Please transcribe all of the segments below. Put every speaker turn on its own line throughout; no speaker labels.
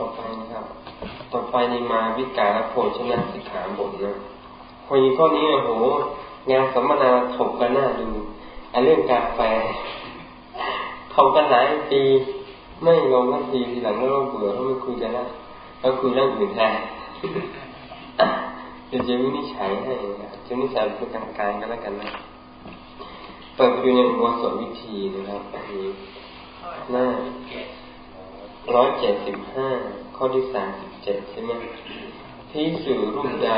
ต่อไปนะครับ ต่อไปในมาวิกาและโภชนะสิกขาบทนะคนนี้ข้อนี้โอ้โห งานสัมมนาถกกันหน้าดูอันเรื่องกาแฟถกกันหลายปีไม่ลงทันทีทีหลังก็เริ่มเบื่อเขาไม่คุยกันแล้วก็คุยเรื่องอื่นแทนจะจะวินิจฉัยให้จะวินิจฉัยเป็นกลางกก็แล้วกันนะเปิดไปดูในหัวสวิธีนะครับอันนี้หน้า ร้อยเจ็ดสิบห้าข้อที่สามสิบเจ็ดใช่ไหมที่สื่อรูปใด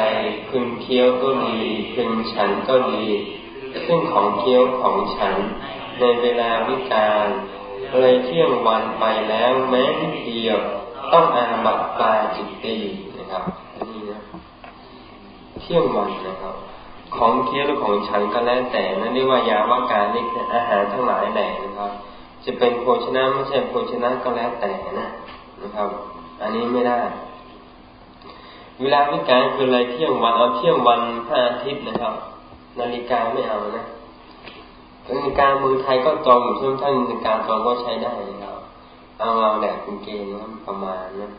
พึงเคี้ยวก็ดีพึงฉันก็ดี ซึ่งของเคี้ยวของฉัน ในเวลาวิการเลยเที่ยงวันไปแล้วแม้เดียว ต้องอาบัตปาจิตตีนะครับนนี้นะเที่ยงวันนะครับ ของเคี้ยวหรือของฉันก็แล้วแต่นั่นเรียกว่ายาว่าการนี่อาหารทั้งหลายแหล่นะครับ จะเป็นโภชนะไม่ใช่โภชนะก็แล้วแต่นะนะครับ อันนี้ไม่ได้ เวลาวิการคืออะไรเที่ยงวันเอาเที่ยงวันพระอาทิตย์นะครับ นาฬิกาไม่เอานะนาฬิกาเมืองไทยก็จองอยู่ช่วงท่านนาฬิกาจองก็ใช้ได้นะครับเอาเอาแหลกเป็นเกณฑ์นะประมาณนะ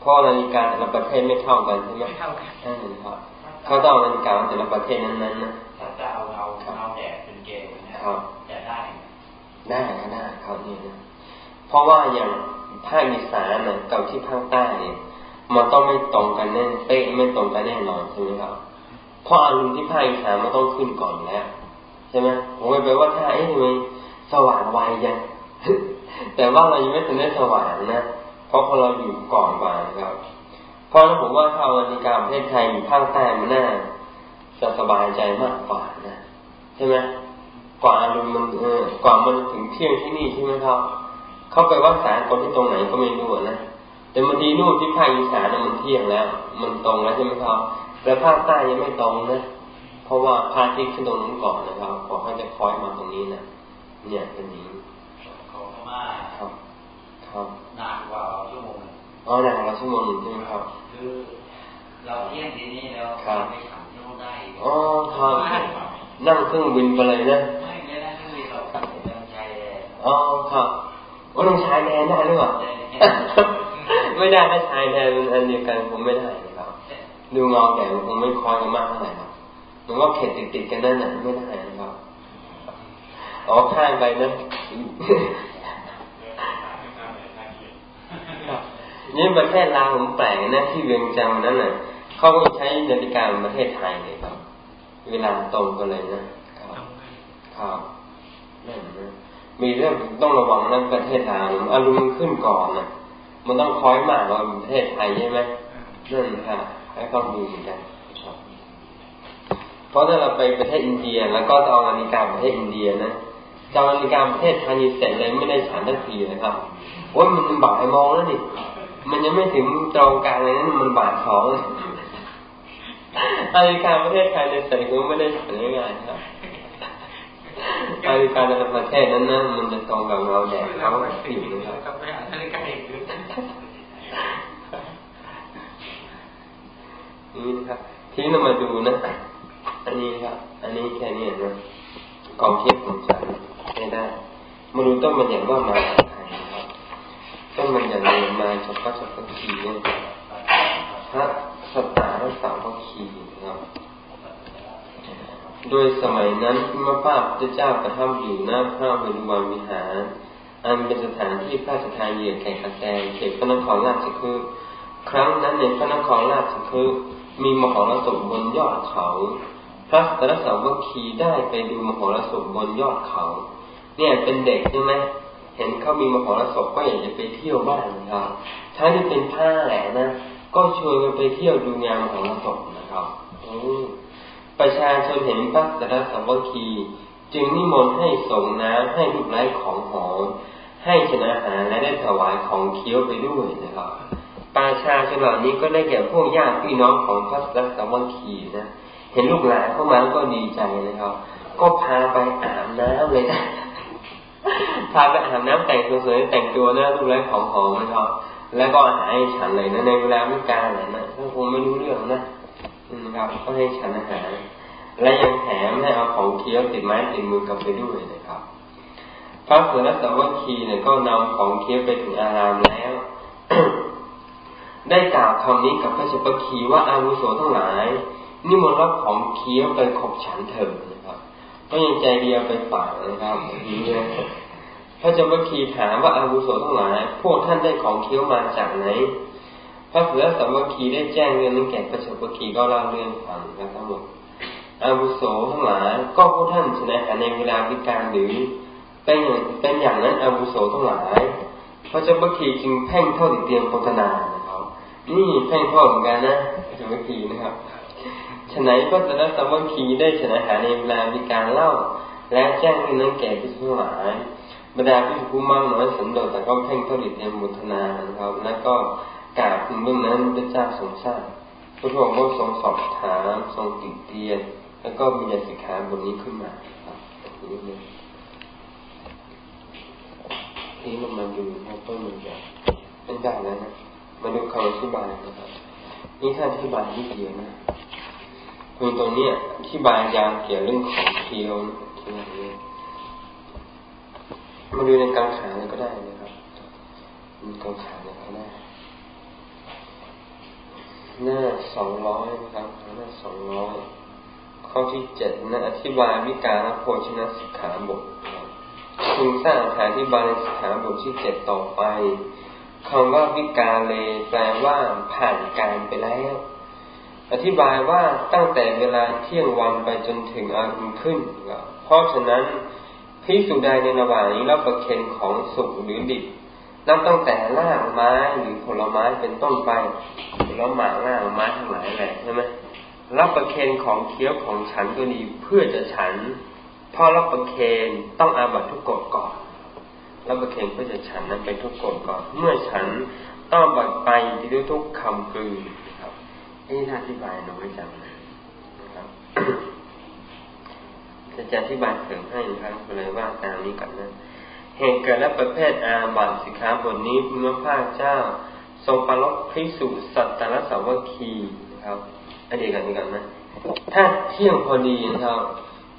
เพราะนาฬิกาแต่ละประเทศไม่เท่ากันใช่ไหมไม่เท่ากันใช่ครับเขาต้องนาฬิกาแต่ละประเทศนั้นๆนะ
ถ้าจะเอาเอาเอาแดดเป็นเกณฑ์นะครับจะได้
ได้ก็ได้เขานี่นะเพราะว่าอย่างภาคอีสานกับที่ภาคใต้เนี่ยมันต้องไม่ตรงกันแน่เป๊ะไม่ตรงกันแน่นอนใช่ไหมครับเพราะอารมณ์ที่ภาคอีสานมันต้องขึ้นก่อนแล้วใช่ไหมผมไปว่าถ้าไอ้ทำไมสว่างไวจังแต่ว่าเรายังไม่ถึงได้สว่างนะเพราะพอเราอยู่ก่อนกว่านะครับเพราะนั้นผมว่าถ้านาฬิกาประเทศไทยอยู่ภาคใต้มันน่าจะสบายใจมากกว่านะใช่ไหม กว่าอารมณ์มันเออกว่ามันถึงเที่ยงที่นี่ใช่ไหมครับ เข้าไปว่าสารคนที่ตรงไหนก็ไม่รู้นะแต่บางทีนู่นที่ภาคอีสานมันเที่ยงแล้ว มันตรงแล้วใช่ไหมครับแต่ภาคใต้ยังไม่ตรงนะเพราะว่าพาทิตย์ขึ้นตรงนู้นก่อนนะครับก่อนเขาจะคอยมาตรงนี้นะเนี่ยเป็นนี้า
ครับครับนานกว่าชั่วโมงอ๋
อนานกว่าชั่วโมงหนึ่งใช่ไหมครับ
คือเราเที่ยงทีนี้แล้วไปขับที่โน่นได้
อ๋อครับนั่งเครื่องบินไปเลยนะ
อ๋
อครับว่าลงชายแดนได้หรือเปล่าไม่ได้ถ้าชายแดนอันเดียวกันผมไม่ได้ครับ ดูเงาแต่ผมไม่คอยกันมากเท่าไหร่ครับมันก็เข็ดติดๆกันนั่นน่ะไม่ได้นะครับอ๋อข้างไปนะนี่ประเทศลาวผมแปลกนะที่เวียงจันทร์นั้นน่ะเขาก็ใช้นาฬิกาประเทศไทยเลยครับ เวลาตรงกันเลยนะครับครับนั่นนะ มีเรื่องต้องระวังนั่นประเทศลาวอารมณ์ขึ้นก่อนนะมันต้องคอยมากกว่าประเทศไทยใช่ไหมนั่นค่ะให้ต้องดูเหมือนกันเพราะถ้าเราไปประเทศอินเดีย แล้วก็เอานาฬิกาประเทศอินเดียนะจะนาฬิกาประเทศไทยเสร็จเลยไม่ได้ฉันทันทีนะครับว่ามันบ่ายโมงแล้วนี่มันยังไม่ถึงตรงกลางเลยนั่นมันบ่ายสองเลยนาฬิกาประเทศไทยในใส่ก็ไม่ได้ใส่ง่ายครับ นาฬิกาในประเทศนั้นนะมันจะตรงกับเราแดดเขาผิวนะครับนี่นะครับ ทีนี้เรามาดูนะ อันนี้ครับ อันนี้แค่นี้นะกองเทียบของฉันไม่ได้มาดูต้นมันอย่างว่ามาต้นมันอย่างนี้มาเฉพาะเฉพาะขีเนี่ยพระสตาร์สาวขีนะครับ โดยสมัยนั้นพระพาพระเจ้าประทับอยู่หน้าพระเวรุวันวิหาร อันเป็นสถานที่พระสถานเหยื่อแก่กระแสเขตพระนครราชคือครั้งนั้นในพระนครราชคือมีมหรสพบนยอดเขา พระสตรสาวคีได้ไปดูมหรสพบนยอดเขา เนี่ยเป็นเด็กใช่ไหมเห็นเขามีมหรสพก็อยากจะไปเที่ยวบ้างนะครับถ้าที่เป็นผ้าแหละนะ ก็ชวนกันไปเที่ยวดูงานมหรสพนะครับ ประชาชนเห็นพระสรสาวคี จึงนิมนต์ให้ส่งน้ำให้ลูกไร้ของหอมให้ชนะหาและได้ถวายของเคี้ยวไปด้วยนะครับประชาชนเหล่านี้ก็ได้แก่พวกญาติพี่น้องของพระสรสาวคีนะเห็นลูกหลานเข้ามาก็ดีใจนะครับ ก็พาไปอาบน้ำเลยนะพาไปอาบน้ำแต่งตัวสวยแต่งตัวนะดูแลของหอมนะครับแล้วก็อาหารให้ฉันเลยนะในเวลาไม่กาเลยนะถ้าคงไม่รู้เรื่องนะ ครับก็ให้ฉันอาหารและยังแถมให้เอาของเคี้ยวติดไม้ติดมือกลับไปด้วยนะครับ พระเสือสวัคคีเนี่ยก็นำของเคี้ยวไปถึงอารามแล้ว ได้กล่าวคำนี้กับพระเจ้าปคีว่าอาวุโสทั้งหลายนิมนต์รับของเคี้ยวไปขบฉันเถิดนะครับ ก็ยังใจเดียวไปฝากนะครับทีนี้พระเจ้าปคีถามว่าอาวุโสทั้งหลายพวกท่านได้ของเคี้ยวมาจากไหน พระเสือสัมวคีได้แจ้งเรื่องนั้นแก่พระเจ้าปคีก็เล่าเรื่องฟังนะทั้งหมดอาวุโสทั้งหลายก็พวกท่านชนะในเวลาวิการหรือเป็นอย่างเป็นอย่างนั้นอาวุโสทั้งหลายพระเจ้าปคีจึงแพ่งเท่าติเตียงโฆษณานะครับ นี่แพ่งเท่าเหมือนกันนะพระเจ้าปคีนะครับฉนัยก็จะได้สัมวัคีได้ฉนัยหาในเวลามีการเล่า และแจ้งให้นั้นแก่พิสุทั้งหลายบรรดาพิสุผู้มั่งน้อยสันโดษแต่ก็เพ่งผลิตในมุทนานะครับ แล้วก็ กล่าวถึงเรื่องนั้นพระเจ้าทรงทราบพระองค์ก็ทรงสอบถามทรงติเตียน แล้วก็มียาสิกขาบทนี้ขึ้นมาครับนี่นี่มันมาดูว่ต้นมันจะเป็นแบบนั้นนะมาดูคำอธิบายนะครับนี่ท่านอธิบายที่เดียวนะคือตรงเนี้ยที่บายยาวเกี่ยวเรื่องของเคียวที่นี้มาดูในกางขาเลยก็ได้นะครับมีกางขาเลยก็ได้ หน้าสองร้อยนะครับ หน้าสองร้อยข้อที่เจ็ดนะ อธิบายวิการโภชนะสิกขาบทพึงสร้างฐานที่บาลสิกขาบทที่เจ็ดต่อไปคำว่าวิกาเลแปลว่าผ่านการไปแล้ว อธิบายว่าตั้งแต่เวลาเที่ยงวันไปจนถึงอารุณขึ้น เพราะฉะนั้นพิสุใดในระหว่างนี้รับประเคนของสุกหรือดิบ นับตั้งแต่ลางไม้หรือผลไม้เป็นต้นไปผลไม้ล่างไม้ทั้งหลายแหละใช่ไหมรับประเคนของเคี้ยวของฉันก็ดีเพื่อจะฉันพอรับประเคนต้องอาบัตทุกกฎก่อนรับประเคนเพื่อจะฉันนั้นเป็นทุกกฎก่อน เมื่อฉันต้องบัดไปที่ทุกคำกลืนนี่ถ้าอธิบายหนูไม่จำนะครับจะจะอธิบายเสริมให้นะครับเลยว่าตามนี้ก่อนนะ เหตุเกิดและประเภทอาบัตสิกขาบทนี้พระพาเจ้า ทรงปรลพิสุสัตตรสาวคีนะครับอดียวกันนี้ก่อนนะถ้าเที่ยงพอดีนะครับ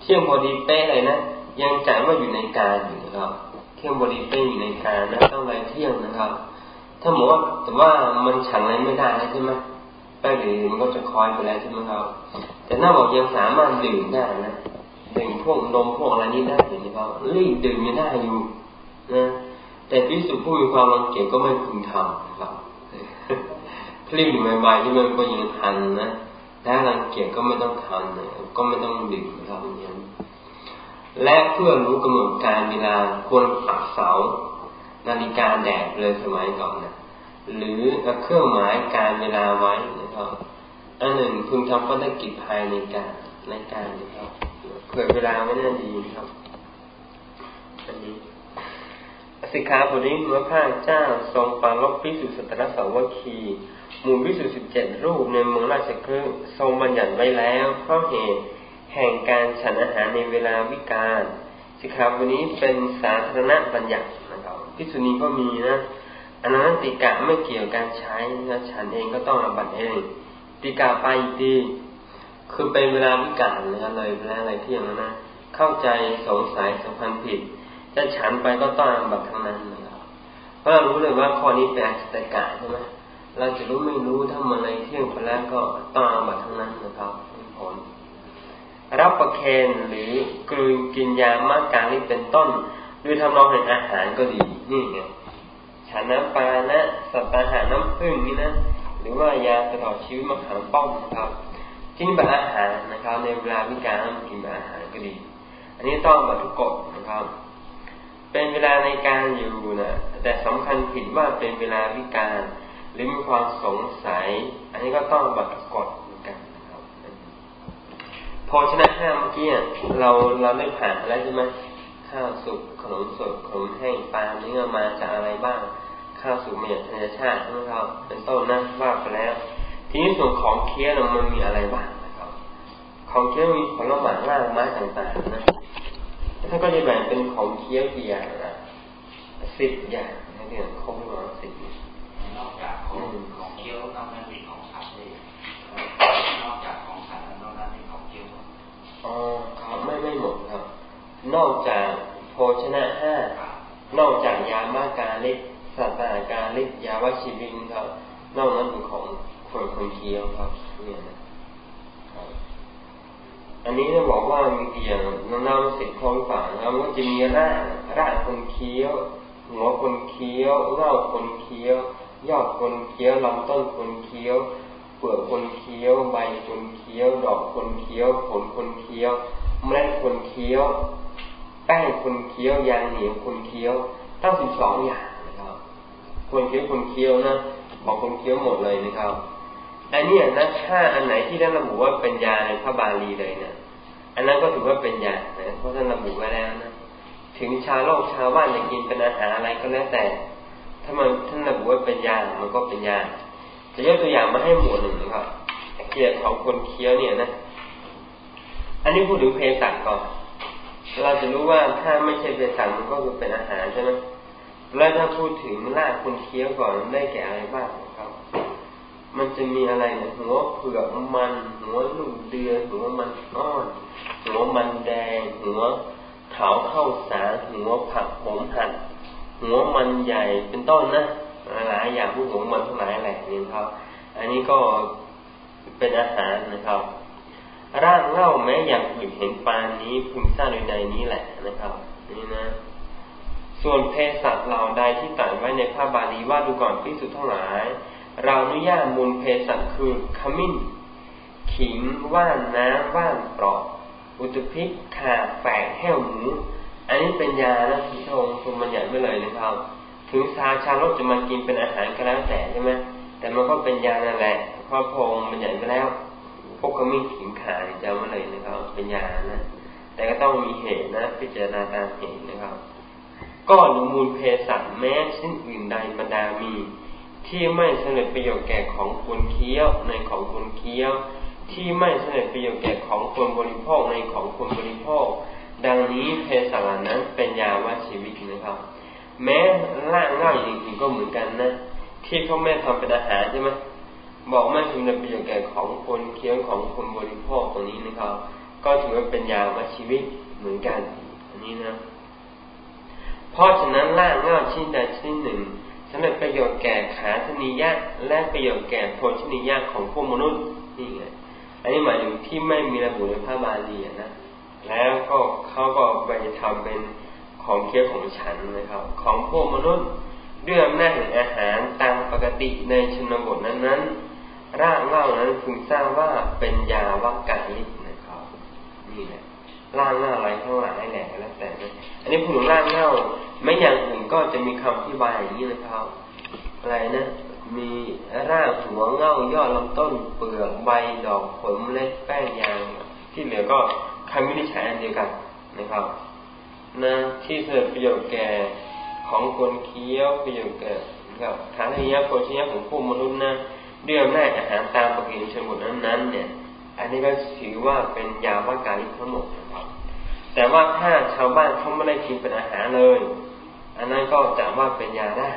เที่ยงพอดีเป๊ะเลยนะยังจัดว่าอยู่ในการอยู่นะครับ เที่ยงพอดีเป๊ะอยู่ในการนะต้องไรเที่ยงนะครับ ถ้าบอกว่าแต่ว่ามันฉันอะไรไม่ได้ใช่ไหมแป้งดื่มมันก็จะคอยไปแล้วใช่ไหมครับ แต่น้าบอกยังสามารถดื่มได้นะดื่มพวกนมพวกอะไรนี่ได้อยู่นะครับรีบดื่มยังได้อยู่ นะแต่พิสุผู้มีความรังเกียจก็ไม่พึงทำนะครับรีบดื่มใหม่ๆที่มันก็ยังทันนะถ้ารังเกียจก็ไม่ต้องทำนะก็ไม่ต้องดื่มนะครับอย่างนี้และเพื่อรู้กำหนดการเวลาควรปักเสา นาฬิกาแดดเลยสมัยก่อนนะหรือเครื่องหมายการเวลาไว้นะครับอันหนึ่งพึงทำภารกิจภายในการในการนะครับเผื่อเวลาไม่น่าดีครับ อันนี้ สิกขาบทนี้เมื่อพระเจ้าทรงปาลบพิสุสตรสาวคีหมู่พิสุสิบเจ็ดรูปในเมืองราชคฤห์ทรงบัญญัติไว้แล้ว เพราะเหตุแห่งการฉันอาหารในเวลาวิกาลสิกขาบทนี้เป็นสาธารณบัญญัตินะครับพิสุนี้ก็มีนะอนันติกะไม่เกี่ยวการใช้นะฉันเองก็ต้องอบัตเองติกะไปดีคือเป็นเวลาวิกาลนะเลยเวลาอะไรเที่ยงนะเข้าใจสงสัยสัมพันธ์ผิด จะฉันไปก็ต้องอบัตทั้งนั้นนะครับเพราะเรารู้เลยว่าข้อนี้เป็นอัตกะใช่ไหมเราจะรู้ไม่รู้ถ้ามันอะไรเที่ยงไปแล้วก็ต้องอบัตทั้งนั้นนะครับผลรับประเคนหรือกลืนกินยามากการนี้เป็นต้นหรือทำนองแห่งอาหารก็ดีนี่ไงฉันน้ำปลานะ สัตว์อาหารน้ำผึ้งนี่นะหรือว่ายาตลอดชีวิตมะขามป้อมนะครับกินแบบอาหารนะครับ ในเวลาวิการกินแบบอาหารก็ดี อันนี้ต้องแบบทุกกฎนะครับ เป็นเวลาในการอยู่นะแต่สำคัญผิดว่าเป็นเวลาวิการ หรือมีความสงสัย อันนี้ก็ต้องบบทุกกฎเหมือนกันนะครับพอชนะห้าเมื่อกี้เราเราได้ผ่านแล้วใช่ไหมข้าวสุกขนมสดขนมแห้งปลาเนื้อมาจากอะไรบ้าง ข้าวสุกมาจากธรรมชาติใช่ไหมครับเป็นต้นนะว่าไปแล้ว ทีนี้ส่วนของเคี้ยวมันมีอะไรบ้างนะครับ ของเคี้ยวมีผลไม้ล่างไม้ต่างๆนะ ท่านก็จะแบ่งเป็นของเคี้ยวกี่อย่างนะสิบอย่างนะเนี่ยครบร้อยสิบ
นอกจากของของเคี้ยวนอกนั้นมีของสัตว์เลยนอกจากของสัตว์นอกนั้นมีของเคี้ยว
อ๋อเขาไม่ไม่หมดครับ นอกจากโภชนะห้านอกจากยามาการเล็กสัตตาการเล็กยาวชิวินครับ นอกนั้นเป็นของคนคนเคี้ยวครับเนี่ยนะ อันนี้จะบอกว่ามีอย่างน้ำเสร็จคลองฝานะครับก็จะมีรากรากคนเคี้ยว หัวคนเคี้ยวเง่าคนเคี้ยว ยอดคนเคี้ยวลำต้นคนเคี้ยวเปลือกคนเคี้ยว ใบคนเคี้ยว ดอกคนเคี้ยว ผลคนเคี้ยวเมล็ดคนเคี้ยวแป้งคนเคี้ยวยางเหนียวคนเคี้ยวตั้งสิบสองอย่างนะครับ คนเคี้ยวคนเคี้ยวนะบอกคนเคี้ยวหมดเลยนะครับ อันนี้นะถ้าอันไหนที่ท่านระบุว่าเป็นยาในพระบาลีเลยเนะอันนั้นก็ถือว่าเป็นยานะเพราะท่านระบุไว้แล้วนะถึงชาวโลกชาวบ้านจะกินเป็นอาหารอะไรก็แล้วแต่ ถ้ามันท่านระบุว่าเป็นยามันก็เป็นยาจะยกตัวอย่างมาให้หมวดหนึ่งนะครับเกี่ยวกับคนเคี้ยวเนี่ยนะ อันนี้พูดถึงเภสัชก่อนเราจะรู้ว่าถ้าไม่ใช่เภสัชมันก็คือเป็นอาหารใช่ไหมแล้วถ้าพูดถึงลากคนเคี้ยวก่อนได้แก่อะไรบ้างครับ มันจะมีอะไรเนี่ยหัวเผือกมัน หัวลูกเดือหัวมันอ้อน หัวมันแดง หัวเถาเข้าสาหัวผักหอมหั่นหัวมันใหญ่เป็นต้นนะหลายอย่างพวกหัวมันทั้งหลายแหล่นี่ครับ อันนี้ก็เป็นอาหารนะครับ ร่างเล่าแม้อย่างอื่นเห็นปานนี้พึงสร้างโดยใดนี้แหละนะครับ นี่นะ ส่วนเพศสัตว์เหล่าใดที่ตัดไว้ในภาบาลีว่าดูก่อนพิสุทั้งหลาย เราอนุญาตมูลเพสัคือขมิ้น ขิงว่านน้ำว่านปลอกอุตุพิษขาแฝกแห้วหมู อันนี้เป็นยานะที่ทงทงมันใหญ่ไม่เลยนะครับ ถึงชาชาลกจะมากินเป็นอาหารก็แล้วแต่ใช่ไหมแต่มันก็เป็นยานั่นแหละเพราะพงมันใหญ่ไปแล้วพวกขมิ้นขิงขาจะไม่เลยนะครับ เป็นยานะแต่ก็ต้องมีเหตุนะ พิจารณาตามเหตุนะครับ ก็หรือมูลเพสัแม้ชิ้นอื่นใดบรรดามี ที่ไม่เสนอประโยชน์แก่ของควรเคี้ยวในของควรเคี้ยว ที่ไม่เสนอประโยชน์แก่ของควรบริโภคในของควรบริโภค ดังนี้เพศสารนั้นเป็นยาวาชีวิตนะครับ แม้ร่างง่ายจริงๆก็เหมือนกันนะ ที่เขาแม่ทำเป็นอาหารใช่ไหมบอกไม่ถึงในประโยชน์แก่ของคนเคี้ยวของคนบริโภคตรงนี้นะครับ ก็ถือว่าเป็นยาวาชีวิตเหมือนกัน อันนี้นะ เพราะฉะนั้นร่างเง่าชิ้นใดชิ้นหนึ่งำเร็จประโยชน์แก่ขาชนิยะและประโยชน์แก่โพชนิยะของพวกมนุษย์นี่ไงอันนี้หมายถึงที่ไม่มีระบุในพระบาลีนะแล้วก็เขาก็ไปทำเป็นของเคี้ยวของฉันนะครับ ของพวกมนุษย์ด้วยอำนาจแห่งอาหารตามปกติในชนบทนั้นๆร่างเล่านั้นพึงทราบว่าเป็นยาวักกาลินะครับนี่แหละร่างเล่าอะไรทั้งหลายแหละแล้วแต่อันนี้พูดถึงร่างเล่า ไม่อย่างอื่นก็จะมีคำอธิบายอย่างนี้นะครับ อะไรนะ มีรากหัวเง่ายอดลำต้น เปลือกใบดอกผลเล็ดแป้งยาง ที่เหลือก็คำวินิจฉัยอันเดียวกันนะครับนะที่เสดประโยชน์แก่ของคนเคี้ยวประโยชน์แก่กับทางนิยมโภชนียของผู้มนุษย์นะเรื่องแรกอาหารตามปกติชนบทนั้นๆเนี่ย อันนี้ก็ถือว่าเป็นยาว่าการทั้งหมดนะครับแต่ว่าถ้าชาวบ้านเขาไม่ได้กินเป็นอาหารเลย อันนั้นก็จะว่าเป็นยาได้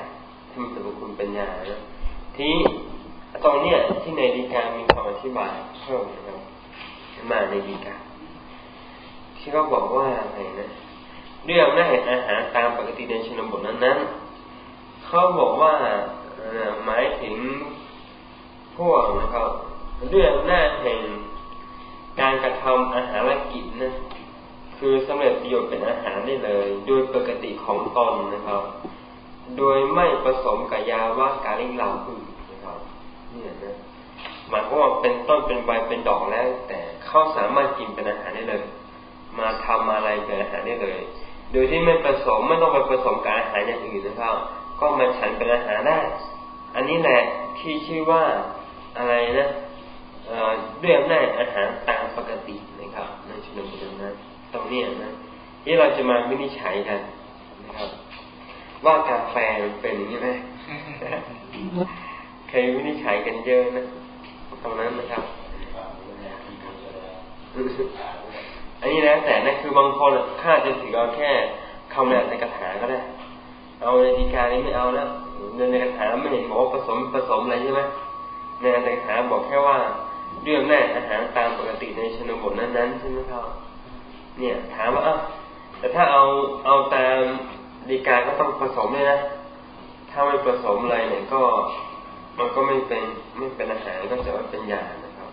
ที่มีสรรพคุณเป็นยานะทีตรงเนี้ยที่ในดีกามีคำอธิบายเพิ่มนะครับมาในดีกาที่เขาบอกว่าอะไรนะเรื่องหน้าแห่งอาหารตามปกติในชนบทนั้นนั้นเขาบอกว่าหมายถึงพวกนะครับเรื่องหน้าแห่งการกระทำอาหารกิจนะ คือสำเร็จประโยชน์เป็นอาหารได้เลย โดยปกติของตนนะครับ โดยไม่ผสมกับยาว่าการลิงเหล่าอื่นนะครับเนี่ยนะหมายความว่าเป็นต้นเป็นใบเป็นดอกแล้ว แต่เขาสามารถกินเป็นอาหารได้เลย มาทำอะไรเป็นอาหารได้เลย โดยที่ไม่ผสมไม่ต้องไปผสมกับอาหารอย่างอื่นนะครับ ก็มาฉันเป็นอาหารได้ อันนี้แหละที่ชื่อว่าอะไรนะด้วยอำนาจอาหารตามปกตินะครับในชุมชนนั้นต รงนี้นะที่เราจะมาวินิจฉัยกันนะครับ ว่ากาแฟเป็นอย่างนี้ไหมเคยวินิจฉัยกันเยอะนะตรงนั้นนะครับอันนี้แล้วแต่นะคือบางคนข้าจะถือเอาแค่คำแรกในกระถาก็ได้เอาในดีการนี้ไม่เอาแล้วในกระถาไม่เห็นบอกว่าผสมผสมอะไรใช่ไหมในกระถาบอกแค่ว่าเรื่องแน่อาหารตามปกติในชนบทนั้นๆใช่ไหมครับ เนี่ย ถามว่าอ้าแต่ถ้าเอาเอาตามดีกาก็ต้องผสมเลยนะ ถ้าไม่ผสมอะไรเนี่ยก็มันก็ไม่เป็นไม่เป็นอาหารก็จะว่าเป็นยานะครับ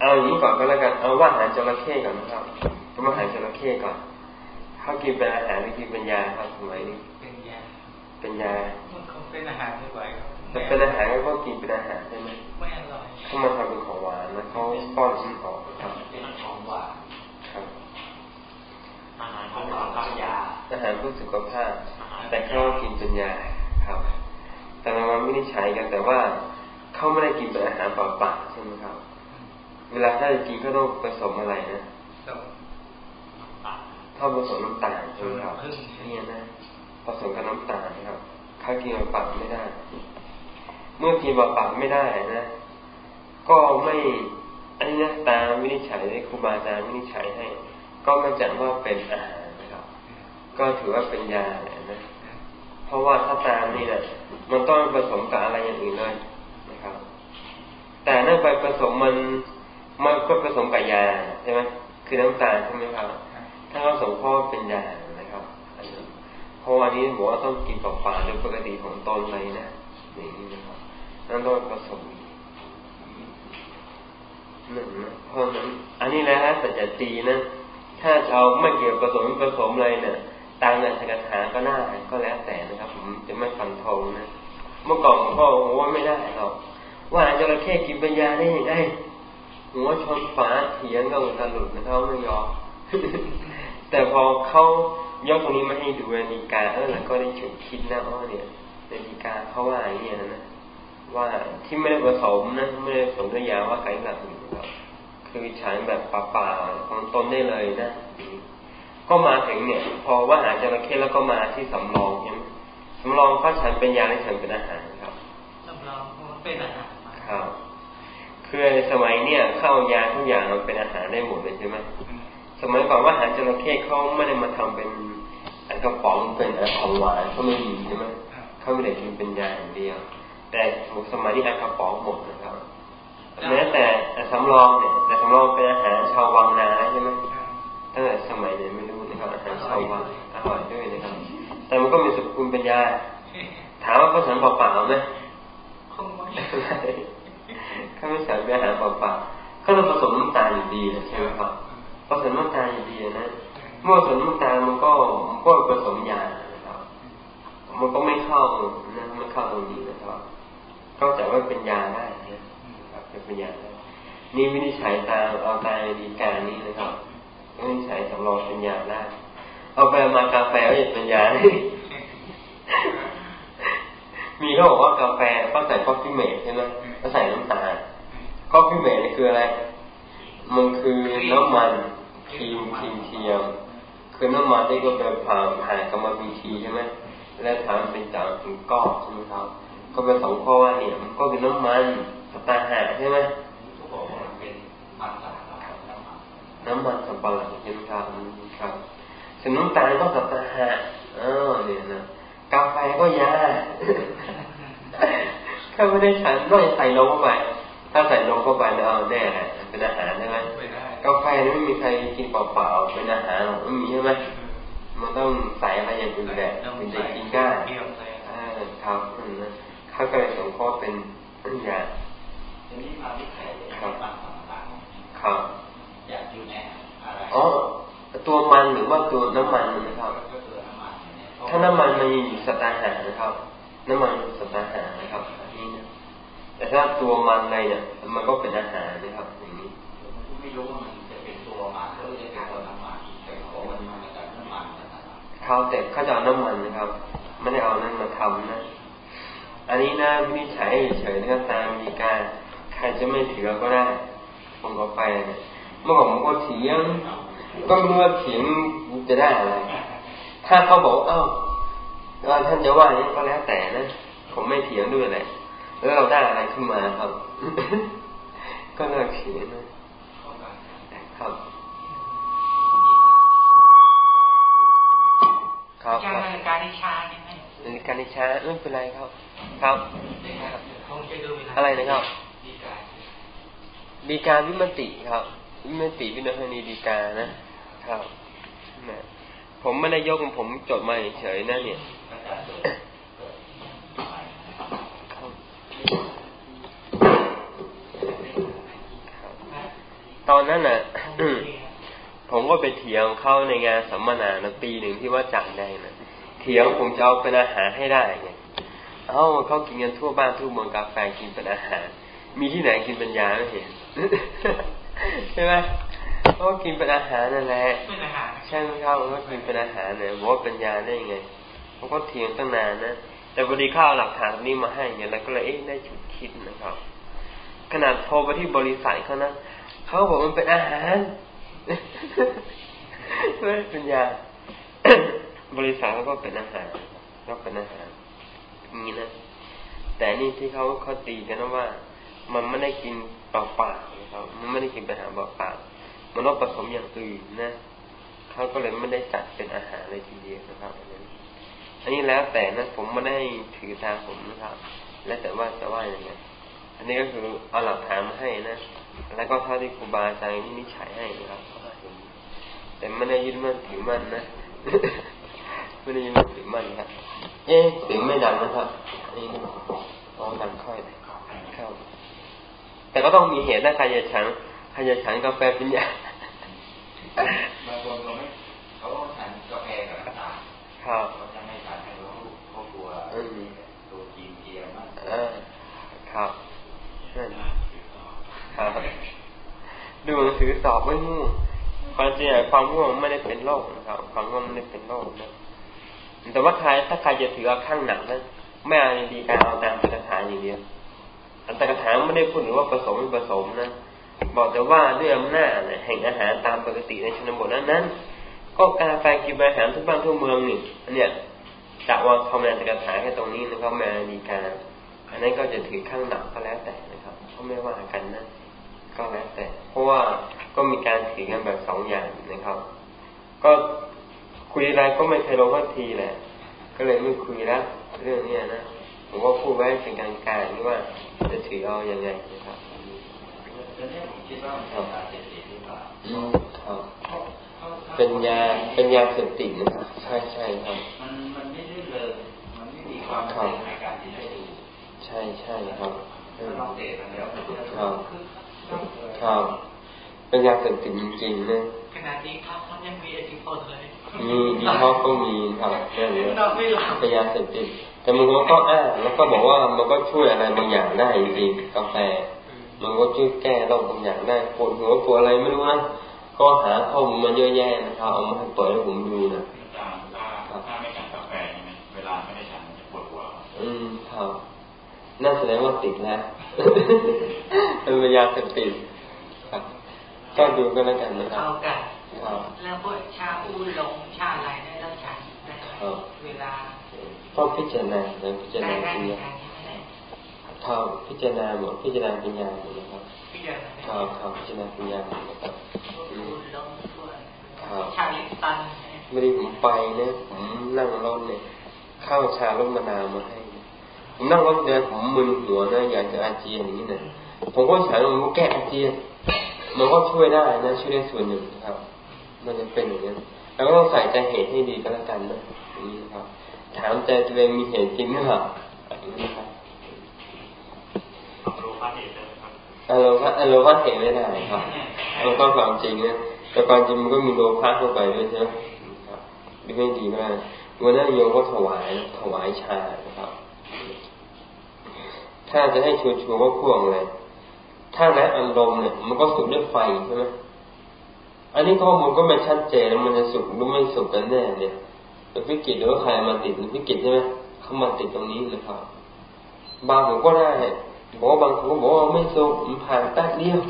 เอาอย่างนี้ก่อนก็แล้วกันเอาว่าอาหารจระเข้ก่อนนะครับก็มาอาหารจระเข้ก่อนเขากินเป็นอาหารหรือกินเป็นยาครับสมัยนี้
เป็นยา
เป็นยา
มันคงเป็นอาหารไม่ไหวครับ
แต่เป็นอาหารก็กินเป็นอาหารใช่ไหม
ไม่อร่อย
เขามาทำเป็นของหวานแล้วเขาป้อนชิ้นออกครับ
เป็นของหวาน
ครับ
อาหารของหวานยา
อาหารเพื่อสุขภาพ แต่เขากินเป็นยาครับ แต่เราไม่ได้ใช้กันแต่ว่าเขาไม่ได้กินเป็นอาหารเปล่าๆใช่ไหมครับ เวลาถ้าจะกินก็ต้องผสมอะไรนะถ้าผสมน้ำตาลใช่ไหมครับนี่นะผสมกับน้ำตาลนะครับถ้ากินเปล่าไม่ได้ เมื่อกินเปล่าไม่ได้นะ ก็ไม่อันนี้นะตามวินิจฉัยได้ครูบาอาจารย์วินิจฉัยให้ ก็ไม่จัดว่าเป็นอาหารนะครับ ก็ถือว่าเป็นยาแหละนะเพราะว่าถ้าตามนี่นะมันต้องผสมกับอะไรอย่างอื่นเลยนะครับ แต่นั่นไปผสมมันมันก็ผสมกับยาใช่ไหมคือน้ำตาลใช่ไหมครับ ถ้าเราสงข้อเป็นยานะครับเพราะวันนี้บอกว่าต้องกินเปล่าๆโดยปกติของตนเลยนะนี่นะครับนั่นต้องผสมหนึ่งนะเพราะนั้นอันนี้แล้วแต่จะตีนะ ถ้าเอาไม่เกี่ยวผสมผสมเลยเนี่ยตามในสกถาก็ได้ก็แล้วแต่นะครับ ผมจะไม่ฟันธงนะเมื่อก่อนพ่อผมว่าไม่ได้หรอกว่าจระเข้กินปัญญาได้ยังไงหัวชนฝาเถียงก็เหมือนกันหลุดนะครับไม่ยอมแต่พอเขายกตรงนี้มาให้ดูในดีกาเออแล้วก็ได้ฉุดคิดนะอ๋อเนี่ยในดีกาเขาว่าอย่างนี้นะว่าที่ไม่ได้ผสมนะไม่ได้ผสมด้วยยาว่าไก่แบบนี้ครับ คือฉันแบบป่าๆของตนได้เลยนะก็มาถึงเนี่ย พอว่าหาจระเข้แล้วก็มาที่สำรองใช่ไหมสำรองพระฉันเป็นยาในฉันเป็นอาหารครับ
สำรองเป็นอาหาร
ครับคือในสมัยเนี่ยข้าวยาทุกอย่างมันเป็นอาหารได้หมดเลยใช่ไหมสมัยก่อนว่าอาหารจระเข้เขาไม่ได้มาทำเป็นอันกระป๋องเป็นของหวานเขาไม่มีใช่ไหมเขาไม่ได้กินเป็นยาอย่างเดียว แต่สมัยนี้อันกระป๋องหมดนะครับ แม้แต่สำรองเนี่ยแต่สำรองเป็นอาหารชาววังนาใช่ไหมตั้งแต่สมัยไหนไม่รู้นะครับอาหารชาววังอร่อยด้วยนะครับ แต่มันก็มีสรรพคุณเป็นยาถามว่าเขาฉันเปล่าๆไหมเขาไม่ใส่เป็นอาหารเปล่าๆก็ต้องผสมน้ำตาลอยู่ดีใช่ไหมครับผสมน้ำตาลอยู่ดีนะเมื่อผสมน้ำตาลมันก็มันก็ผสมยานะครับ มันก็ไม่เข้านะไม่เข้าตรงนี้นะครับก็แต่ว่าเป็นยาได้นะครับ เป็นยาได้นี่วินิจฉัยตามเอาตามดีการนี้นะครับวินิจฉัยสำรองป็นยาได้เอาไปมากาแฟก็จะเป็นยามีเขาบอกว่ากาแฟก็ใส่ Coffee-mate ใช่ไหมก็ใส่น้ำตาล Coffee-mate นี่คืออะไรมันคือน้ำมันครีมครีมเทียม คือน้ำมันที่ก็เป็นผ่านผ่านกรรมวิธีใช่ไหมแล้วทำเป็นจากถึงก้อนใช่ไหมครับ ก็เป็นสองข้อว่าเนี่ยมันก็เป็นน้ำมัน ต่างหากใช่ไหมน้ำมันสำปะหลังใช่ไหมครับครับส่วนน้ำตาลก็ต่างหากเออเนี่ยนะกาแฟก็ยาถ้าไม่ได้ฉันต้องใส่ลงเข้าไปถ้าใส่ลงเข้าไปแล้วเอาแน่แหละเป็นอาหารใช่ไหมกาแฟนี่ไม่มีใครกินเปล่าๆเป็นอาหารหรอกไม่มีใช่ไหมมันต้องใส่อะไรอย่างอื่นแหละถึงจะกินได้ครับเขาก็เลยสงเคราะห์เป็นยา ครับครับอยากอยู่ในอะไรอ๋อตัวมันหรือว่าตัวน้ำมันนะครับ ถ้าน้ำมันมันอยู่สตาหานะครับ น้ำมันสตาหานะครับนี่นะแต่ถ้าตัวมันอะไรเนี่ย มันก็เป็นอาหารนะครับอย่างนี้ไม่รู้ว่ามันจะเป็นตัวมันหรือจะเป็นตัวน้ำมันแต่ขอมันมาจากน้ำมันเขาแต่เขาจะเอาน้ำมันนะครับไม่ได้เอานั้นมาทำนะ อันนี้นะวินิจฉัยเฉยนะครับตามมีการ ใครจะไม่ถือก็ได้ ผมก็ไป เมื่อก่อนผมก็เถียง ก็ไม่รู้ว่าเถียงจะได้อะไร ถ้าเขาบอกเอ้าท่านจะว่าอย่างนี้ก็แล้วแต่นะ ผมไม่เถียงด้วยแหละ แล้วเราได้อะไรขึ้นมาครับ ก็เลิกเถียงนะครับครับ
การนิชาเนี่ย
การนิชาไม่เป็นไรครับ ครับ อะไรนะครับ ดีการวิมติครับ วิมติวินทนีดีการนะครับนะผมไม่ได้ยกผมจดมาเฉยๆนะเนี่ยตอนนั้นน่ะผมก็ไปเถียงเข้าในงานสัมมนาในปีหนึ่งที่ว่าจังได้นะเถียงผมจะเอาเป็นอาหารให้ได้ไงเอ้าเขากินกันทั่วบ้านทั่วเมืองกาแฟกินเป็นอาหาร มีที่ไหนกินปัญญาไม่เห็น ใช่ไหมเขากินเป็นอาหารนั่นแหละใช่ไหมครับเขากินเป็นอาหารเนี่ยบอกว่าปัญญาได้ยังไงเขาก็เถียงตั้งนานนะแต่พอดีข้าวหลักฐานนี้มาให้เนี่ยแล้วก็เลยเอ๊ะได้ชุดคิดนะครับ ขนาดโทรไปที่บริษัทเขานะเขาบอกมันเป็นอาหารไม่ปัญญา บริษัทเขาก็เป็นอาหารก็เป็นอาหารนี้นะแต่นี่ที่เขาเขาตีกันนะว่า มันไม่ได้กินเปล่าๆนะครับ มันไม่ได้กินเป็นอาหารเปล่าๆมันต้องผสมอย่างอื่นนะเขาก็เลยไม่ได้จัดเป็นอาหารเลยทีเดียวนะครับอันนี้อันนี้แล้วแต่นะผมไม่ได้ถือทางผมนะครับ แล้วแต่ว่าจะว่าอย่างไงอันนี้ก็คือเอาหลักฐานมาให้นะแล้วก็เท่าที่ครูบาอาจารย์นิฉัยให้นะครับแต่ไม่ได้ยึดมั่นถือมั่นนะไม่ได้ยึดมั่นถือมั่นครับเอ๊ะเสียงไม่ดังนะครับนี่ต้องดังค่อยเข้า แต่ก็ต้องมีเหตุนะใครจะฉันใครจะฉันกาแฟเป็นยา
บางคนเขาไม่เขาฉันกาแฟกับน้ำตาล
ครับ
เขาจะไม่ฉันให้เขาเขากลัวตัวจีนเกียร์มาก
ครับครับดูหนังสือสอบไม่ง่วงความจริงความง่วงไม่ได้เป็นโรคนะครับ ความง่วงไม่ได้เป็นโรคนะแต่ว่าใครถ้าใครจะถือเอาข้างหนักนะไม่เอาดีการเอาตามตรฐานอย่างเดียว อันตรฐาไม่ได้พูดถึงว่าผสมไม่ผสมนะบอกแต่ว่าด้วยอำนาจแห่งอาหารตามปกติในชนบทนั้นนั้นก็การไปกินอาหารทุกบ้านทุกเมืองนี่อันเนี้ยจะว่าคำนานจะกระถาแค่ตรงนี้นะครับมาดีการอันนั้นก็จะถือข้างหนักก็แล้วแต่นะครับเขาไม่ว่ากันนะก็แล้วแต่ เพราะว่าก็มีการถือกันแบบสองอย่างนะครับ ก็คุยอะไรก็ไม่เคยลงว่าทีแหละ ก็เลยไม่คุยแล้วเรื่องนี้นะ ผมก็พูดไว้เป็นการกลางว่าจะถือเอาอยัางไงนะครับเป็นยาเป็นยาเสพติดนะครับใช่ใช่ครับ
มันมันไม่ได้เลยมันไม่มีความในการที่ได้ดู
ใช่ใช่ครับ
เราเตะกันแล้ว
ครับครับเป็นยาเสพติดจริงๆนะ
ขนาดนี้ครับเขายังมีอิทธิพลเลย
มียี่ห้อก็มีครับเรื่องนี้เป็นยาเสพติดแต่มันก็อ้างแล้วก็บอกว่ามันก็ช่วยอะไรบางอย่างได้จริงกาแฟ มันก็ช่วยแก้โรคบางอย่างได้ปวดหัวปวดอะไรไม่รู้นะก็หาข้อมูลมาเยอะแยะนะครับเอามาให้เปิดให้ผมดูนะ
ถ้าไม่ฉันกาแฟใช่ไหมเวลาไม่ได้ฉันจะปวดหัว
อืมครับน่าแสดงว่าติดแล้วเป็นยาเสพติดครับก็ดูกันแล้วกันนะครับ
แล้วพวกชาอูหลงชาอะไรได้แล้วฉันได้เวลา
ต้องพิจารณานะพิจารณาปัญญาถ้าพิจารณาหมดพิจารณาปัญญาหมดนะครับครับครับพิจารณาปัญญาหมดนะครับครับ
ชาลิตัน
ไม่ได้ผมไปเนี่ยผมนั่งรถเนี่ยเข้าชาลมะนาวมาให้ผมนั่งรถเดินผมมึนหัวนะอยากจะอาเจียนอย่างนี้นะผมก็ฉันมันก็แก้อาเจียนมันก็ช่วยได้นะช่วยได้ส่วนหนึ่งครับ มันจะเป็นอย่างนี้แล้วก็ต้องใส่ใจเหตุให้ดีก็แล้วกันนะอย่างนี้นะครับ ถามใจตัวเองมีเหตุจริงหรือเปล่าอย่างนี้ครับอารมณ์เหตุอารมณ์อารมณ์เหตุไม่ได้ครับมันก็ความจริงนะแต่ความจริงมันก็มีโลภะเข้าไปด้วยใช่ไหมครับดูให้ดีมากวันนั้นโยมก็ถวายถวายชานะครับ ถ้าจะให้ชัวร์ๆว่าพ่วงเลยถ้าและอารมณ์เนี่ย มันก็สุกด้วยไฟใช่ไหม อันนี้ข้อมูลก็ไม่ชัดเจนมันจะสุกหรือไม่สุกกันแน่เนี่ยหรือพิกิจหรือว่าใครมาติดหรือพิกิจใช่ไหมเขามาติดตรงนี้นะครับบางผมก็ได้บอกว่าบางคนก็บอกว่าไม่สุกมันผ่านแป๊บเดียว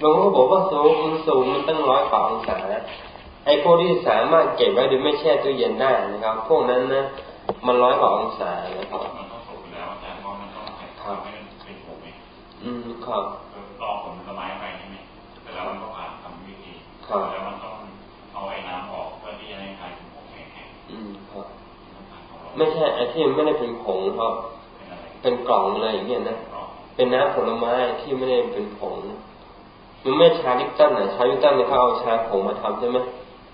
บางคนก็บอกว่าสุกมันสุกมันตั้งร้อยกว่าองศาไอ้พวกที่สามารถเก็บไว้โดยไม่แช่ตู้เย็นได้นะครับ พวกนั้นนะมันร้อยกว่าองศานะครับมันต้องสุกแล้วแต่ว่ามันต้องครับอืมครับ
แล้วมันต้องเอาไอ้น้ำออกเพื่อที่จะให้กลายเป็นผงแข็ง
อืมครับไม่ใช่ไอ้ที่ไม่ได้เป็นผงครับ เป็นกล่องอะไรอย่างเงี้ยนะเป็นน้ำผลไม้ที่ไม่ได้เป็นผงมันไม่ชาลิปตันอะชาลิปตันเนี่ยเขาเอาชาผงมาทำใช่ไหม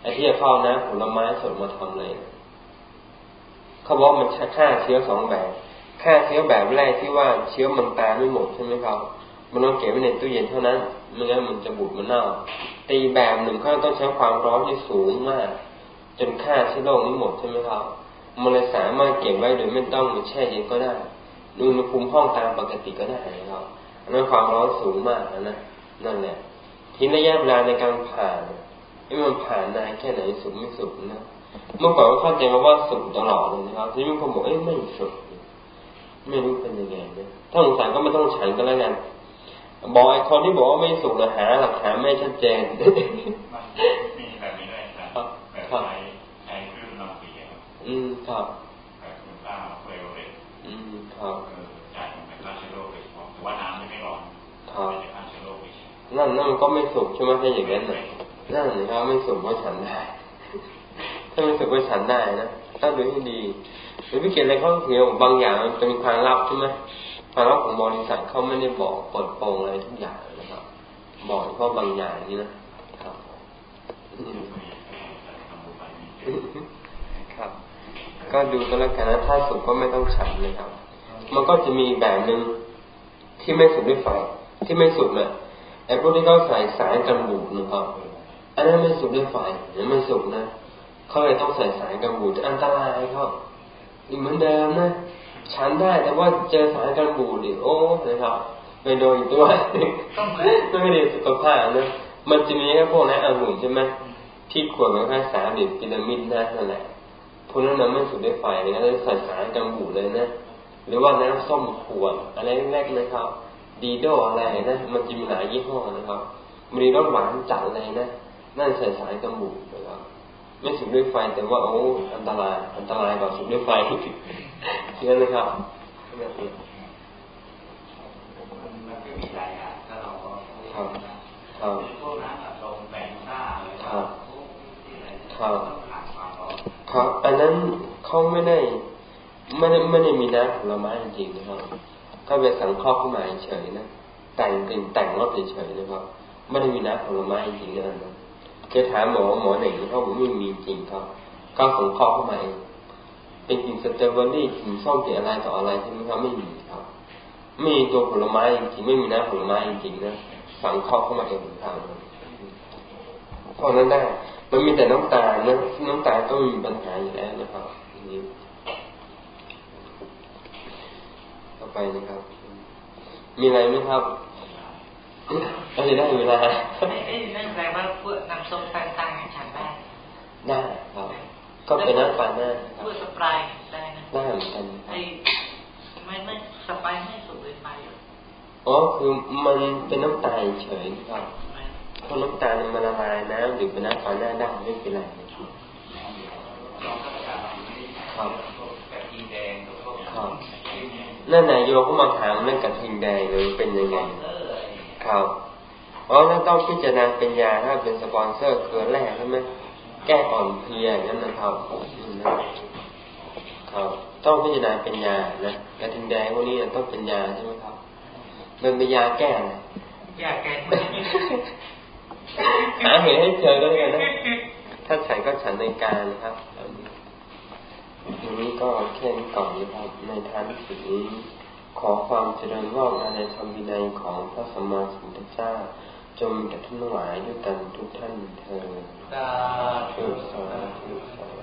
ไอ้ที่เขาเอาน้ำผลไม้สดมาทำเลยเขาบอกมันฆ่าเชื้อสองแบบค่เชื้อแบบแรกที่ว่าเชื้อมันตายไม่หมดใช่ไหมครับ มันต้องเก็บไว้ในตู้เย็นเท่านั้นไม่งั้นมันจะบูดมันเน่าแต่อีแบบหนึ่งเขาต้องใช้ความร้อนที่สูงมาก จนฆ่าเชื้อโรคนี้หมดใช่ไหมครับมันเลยสามารถเก็บไว้โดยไม่ต้องแช่เย็นก็ได้อุณหภูมิห้องตามปกติก็ได้นะครับอันนั้นความร้อนสูงมากนะนั่นแหละทิ้งระยะเวลาในการผ่านให้มันผ่านนานแค่ไหนสุกไม่สุกนะเมื่อก่อนก็เข้าใจมาว่าสุกตลอดเลยนะครับที่มีคนบอกเอ้ยไม่สุกไม่รู้เป็นยังไงนะถ้าสงสัยก็ไม่ต้องฉันก็แล้วกัน บอกไอ้คนที่บอกว่าไม่สุกนะหาหลักฐานไม่ชัดเจน
มีแบบนี้ด้วยครับแบบใช้ใช้คลื่นนำเสีย
อืมครับ
แบบคุณป้าเฟลเลย
อืมครับ
จ่ายเป็นค่าเชื้อโรคเลยถือว่าน้ำไม่ร้อน
ครับ
ค่าเชื้อโรค
นั่นนั่นก็ไม่สุกใช่ไหมถ้าอย่างนั้นน่ะนั่นนะครับไม่สุกก็ฉันได้ ถ้าไม่สุกก็ฉันได้นะถ้าดูให้ดีหรือพิเกตอะไรเขาเหียวบางอย่างจะมีความลับใช่ไหม ภาระของบริษัทเขาไม่ได้บอกเปิดโปงอะไรทุกอย่างนะครับ บอกเฉพาะบางอย่างนี้นะครับครับ ก็ดูก็แล้วกันนะถ้าสุกก็ไม่ต้องฉันเลยครับ มันก็จะมีแบบหนึ่งที่ไม่สุกด้วยไฟที่ไม่สุกเนี่ยไอ้พวกที่เขาใส่สายกันบูดนะครับอันนั้นไม่สุกด้วยไฟนี่ไม่สุกนะเขาเลยต้องใส่สายกันบูดอันตรายเขาอีกเหมือนเดิมนะ ฉันได้แต่ว่าเจอสารกันบูดอีกโอ้นะครับไปโดนอีกตัวไม่ได้สุขภาพนะมันจะมีแค่พวกนั้นองุ่นใช่ไหมที่ขวดมันค่สารดิบพีระมิดนั่นแหละพวกนั้นมันไม่สุดด้วยไฟเลยนะใส่สารกันบูดเลยนะหรือว่าน้ำส้มขวดอะไรแรกๆนะครับ ดีโดอะไรนะมันจะมีหลายยี่ห้อนะครับมีรสหวานจัดเลยนะนั่นใส่สารกันบูดนะครับไม่สุดด้วยไฟแต่ว่าโอ้อันตรายอันตรายกว่าสุดด้วยไฟ เชื่อไหมครับ
มันก็มีหลายอย่างถ้าเรา
ครับครับ
พวกนั้นลงแบ่งหน้าเลย
ครับ
ครับ
ครับ อันนั้นเขาไม่ได้ไม่ได้ไม่ได้มีนะผลไม้จริงๆนะครับ ก็เป็นสังเคราะห์ขึ้นมาเฉยนะแต่งเป็นแต่งรสเฉยๆนะครับไม่ได้มีนะผลไม้จริงๆนั่นนะเคยถามหมอหมอหนึ่งเขาบอกไม่มีจริงครับ ก็สังเคราะห์เข้ามาเอง เป็นกลิ่นสตรอว์เบอร์รีกลิ่นส้มกลิ่นอะไรต่ออะไรใช่ไหมครับไม่มีครับไม่มีตัวผลไม้จริงไม่มีน้ำผลไม้จริงนะสังเคราะห์เข้ามาเองทางเพราะนั้นได้มันมีแต่น้ำตาลนะน้ำตาลก็มีปัญหาอยู่แล้วนะครับนี้ต่อไปนะครับ มีอะไรไหมครับก็จะได้เวลา
ไอ้นั่นแปลว่าพวกน้ำส้มต่างๆฉันได้
ได้ครับ ก็เป็นน้ำปลาหน้า
พวกสปรายได้นะ
ได้เหมือนกัน
ไอ้ไม่ไม่สปรายไม่สุกเลยไป
อ๋อคือมันเป็นน้ำตาลเฉยครับเพราะน้ำตาลมันละลายน้ำหรือเป็นน้ำปลาหน้าได้ไม่เป็นไรครับครับนั่นนายโยก็มาถามเรื่องกระทิงแดงเลยเป็นยังไงครับอ๋อแล้วต้องพิจารณาเป็นยาถ้าเป็นสปอนเซอร์เกลือแร่ใช่ไหม แก้อ่อนเพลียนั่นนะครับครับต้องพิจารณาเป็นยานะกระทิงแดงพวกนี้ต้องเป็นยาใช่ไหมครับมันเป็นยาแก้
ยาแก้
หาเหตุให้เจอแล้วกันนะถ้าฉันก็ฉันในการนะครับทีนี้ก็แค่นี้ก่อนนะครับ ในทานสีขอความเจริญว่องในธรรมวินัยของพระสัมมาสัมพุทธเจ้าจงมีแก่ท่านหลายด้วยกันทุกท่านเธอสาธุ สาธุสาธุ